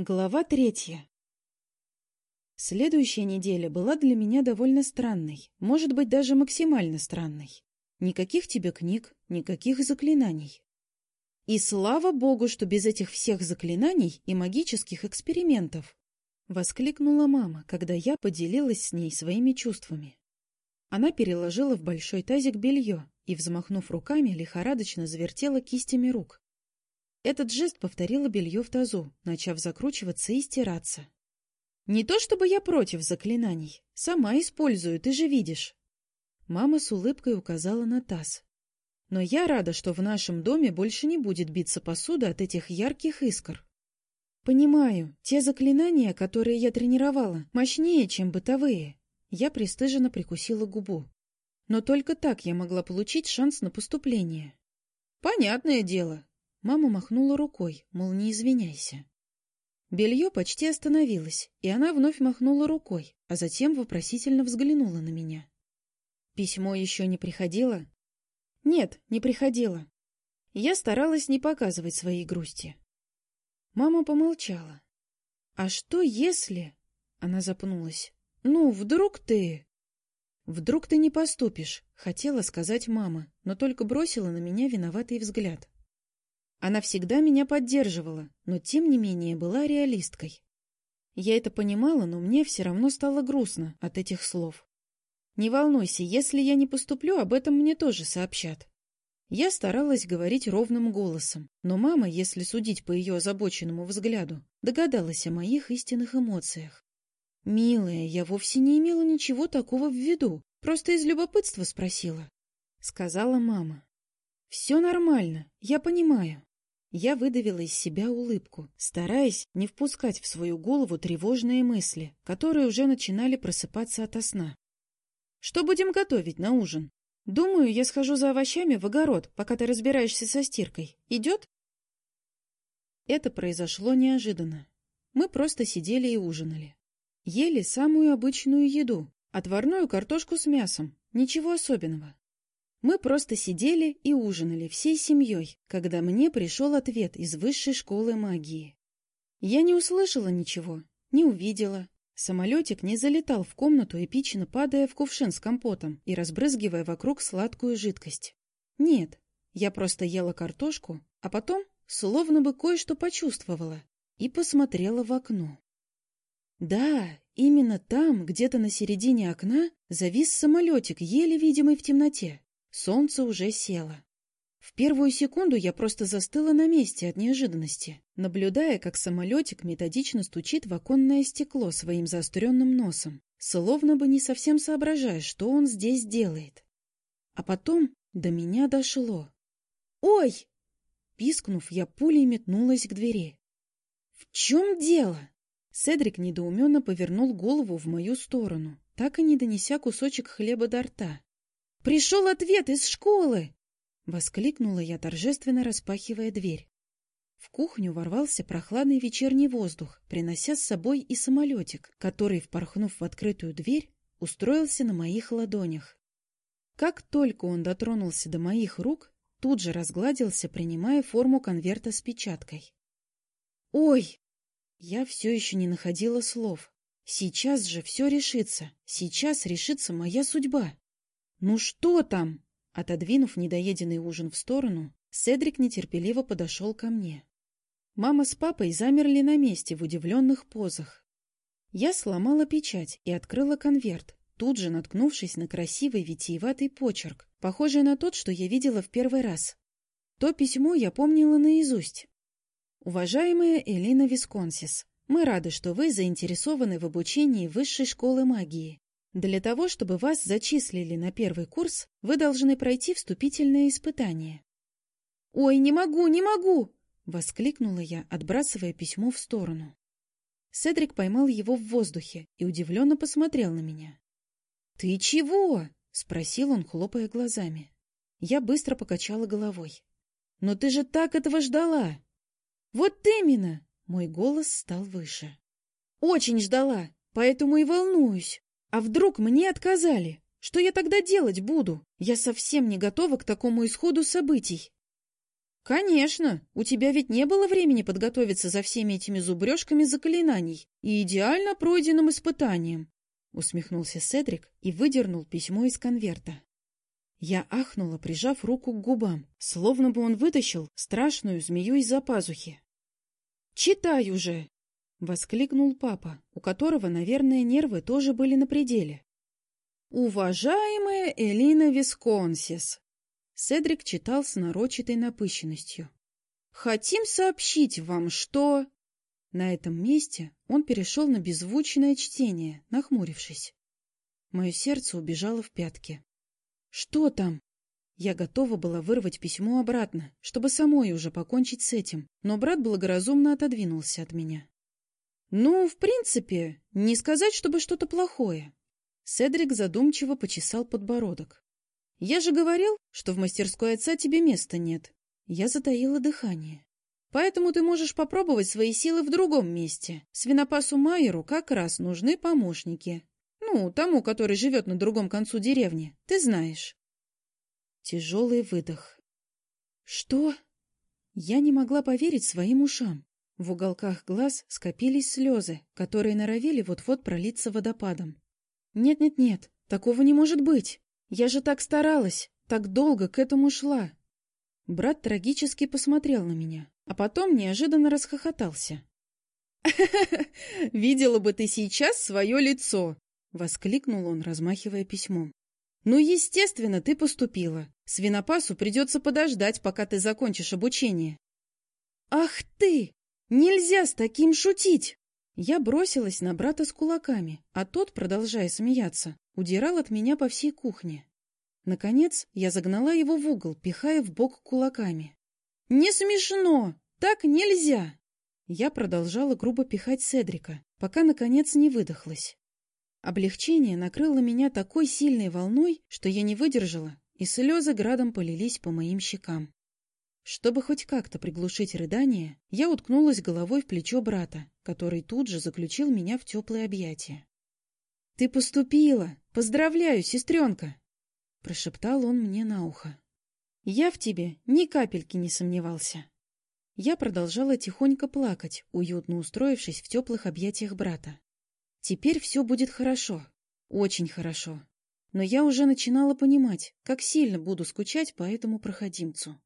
Глава третья. Следующая неделя была для меня довольно странной, может быть, даже максимально странной. Никаких тебе книг, никаких заклинаний. И слава богу, что без этих всех заклинаний и магических экспериментов! Воскликнула мама, когда я поделилась с ней своими чувствами. Она переложила в большой тазик белье и, взмахнув руками, лихорадочно завертела кистями рук. Этот жест повторила белье в тазу, начав закручиваться и стираться. Не то чтобы я против заклинаний. Сама использую, ты же видишь. Мама с улыбкой указала на таз. Но я рада, что в нашем доме больше не будет биться посуда от этих ярких искр. Понимаю, те заклинания, которые я тренировала, мощнее, чем бытовые. Я пристыженно прикусила губу. Но только так я могла получить шанс на поступление. Понятное дело, Мама махнула рукой, мол, не извиняйся. Белье почти остановилось, и она вновь махнула рукой, а затем вопросительно взглянула на меня. Письмо еще не приходило? Нет, не приходило. Я старалась не показывать своей грусти. Мама помолчала. А что если... Она запнулась. Ну, вдруг ты... Вдруг ты не поступишь, хотела сказать мама, но только бросила на меня виноватый взгляд. Она всегда меня поддерживала, но тем не менее была реалисткой. Я это понимала, но мне все равно стало грустно от этих слов. Не волнуйся, если я не поступлю, об этом мне тоже сообщат. Я старалась говорить ровным голосом, но мама, если судить по ее озабоченному взгляду, догадалась о моих истинных эмоциях. «Милая, я вовсе не имела ничего такого в виду, просто из любопытства спросила», — сказала мама. «Все нормально, я понимаю. Я выдавила из себя улыбку, стараясь не впускать в свою голову тревожные мысли, которые уже начинали просыпаться ото сна. «Что будем готовить на ужин? Думаю, я схожу за овощами в огород, пока ты разбираешься со стиркой. Идет?» Это произошло неожиданно. Мы просто сидели и ужинали. Ели самую обычную еду, отварную картошку с мясом, ничего особенного. Мы просто сидели и ужинали всей семьей, когда мне пришел ответ из высшей школы магии. Я не услышала ничего, не увидела. Самолетик не залетал в комнату, эпично падая в кувшин с компотом и разбрызгивая вокруг сладкую жидкость. Нет, я просто ела картошку, а потом словно бы кое-что почувствовала и посмотрела в окно. Да, именно там, где-то на середине окна, завис самолетик, еле видимый в темноте. Солнце уже село. В первую секунду я просто застыла на месте от неожиданности, наблюдая, как самолетик методично стучит в оконное стекло своим заостренным носом, словно бы не совсем соображая, что он здесь делает. А потом до меня дошло. «Ой!» Пискнув, я пулей метнулась к двери. «В чем дело?» Седрик недоуменно повернул голову в мою сторону, так и не донеся кусочек хлеба до рта. Пришел ответ из школы! — воскликнула я, торжественно распахивая дверь. В кухню ворвался прохладный вечерний воздух, принося с собой и самолетик, который, впорхнув в открытую дверь, устроился на моих ладонях. Как только он дотронулся до моих рук, тут же разгладился, принимая форму конверта с печаткой. «Ой!» Я все еще не находила слов. Сейчас же все решится. Сейчас решится моя судьба. «Ну что там?» Отодвинув недоеденный ужин в сторону, Седрик нетерпеливо подошел ко мне. Мама с папой замерли на месте в удивленных позах. Я сломала печать и открыла конверт, тут же наткнувшись на красивый витиеватый почерк, похожий на тот, что я видела в первый раз. То письмо я помнила наизусть. «Уважаемая Элина Висконсис, мы рады, что вы заинтересованы в обучении высшей школы магии для того, чтобы вас зачислили на первый курс, вы должны пройти вступительное испытание. «Ой, не могу, не могу!» — воскликнула я, отбрасывая письмо в сторону. Седрик поймал его в воздухе и удивленно посмотрел на меня. «Ты чего?» — спросил он, хлопая глазами. Я быстро покачала головой. «Но ты же так этого ждала!» «Вот именно!» — мой голос стал выше. «Очень ждала, поэтому и волнуюсь. А вдруг мне отказали? Что я тогда делать буду? Я совсем не готова к такому исходу событий. Конечно, у тебя ведь не было времени подготовиться за всеми этими зубрежками заклинаний и идеально пройденным испытанием, усмехнулся Седрик и выдернул письмо из конверта. Я ахнула, прижав руку к губам, словно бы он вытащил страшную змею из-за пазухи. «Читай уже!» — воскликнул папа, у которого, наверное, нервы тоже были на пределе. «Уважаемая Элина Висконсис!» Седрик читал с нарочитой напыщенностью. «Хотим сообщить вам, что...» На этом месте он перешел на беззвучное чтение, нахмурившись. Мое сердце убежало в пятки. «Что там?» Я готова была вырвать письмо обратно, чтобы самой уже покончить с этим, но брат благоразумно отодвинулся от меня. «Ну, в принципе, не сказать, чтобы что-то плохое». Седрик задумчиво почесал подбородок. «Я же говорил, что в мастерской отца тебе места нет». Я затаила дыхание. «Поэтому ты можешь попробовать свои силы в другом месте. Свинопасу Майеру как раз нужны помощники. Ну, тому, который живет на другом концу деревни. Ты знаешь». Тяжелый выдох. «Что?» Я не могла поверить своим ушам. В уголках глаз скопились слезы, которые норовили вот-вот пролиться водопадом. «Нет-нет-нет, такого не может быть! Я же так старалась, так долго к этому шла!» Брат трагически посмотрел на меня, а потом неожиданно расхохотался. «Видела бы ты сейчас свое лицо!» — воскликнул он, размахивая письмом. «Ну, естественно, ты поступила. Свинопасу придется подождать, пока ты закончишь обучение». «Ах ты! Нельзя с таким шутить!» Я бросилась на брата с кулаками, а тот, продолжая смеяться, удирал от меня по всей кухне. Наконец, я загнала его в угол, пихая в бок кулаками. «Не смешно! Так нельзя!» Я продолжала грубо пихать Седрика, пока, наконец, не выдохлась. Облегчение накрыло меня такой сильной волной, что я не выдержала, и слезы градом полились по моим щекам. Чтобы хоть как-то приглушить рыдание, я уткнулась головой в плечо брата, который тут же заключил меня в теплые объятия. — Ты поступила! Поздравляю, сестренка! — прошептал он мне на ухо. Я в тебе ни капельки не сомневался. Я продолжала тихонько плакать, уютно устроившись в теплых объятиях брата. Теперь все будет хорошо, очень хорошо. Но я уже начинала понимать, как сильно буду скучать по этому проходимцу.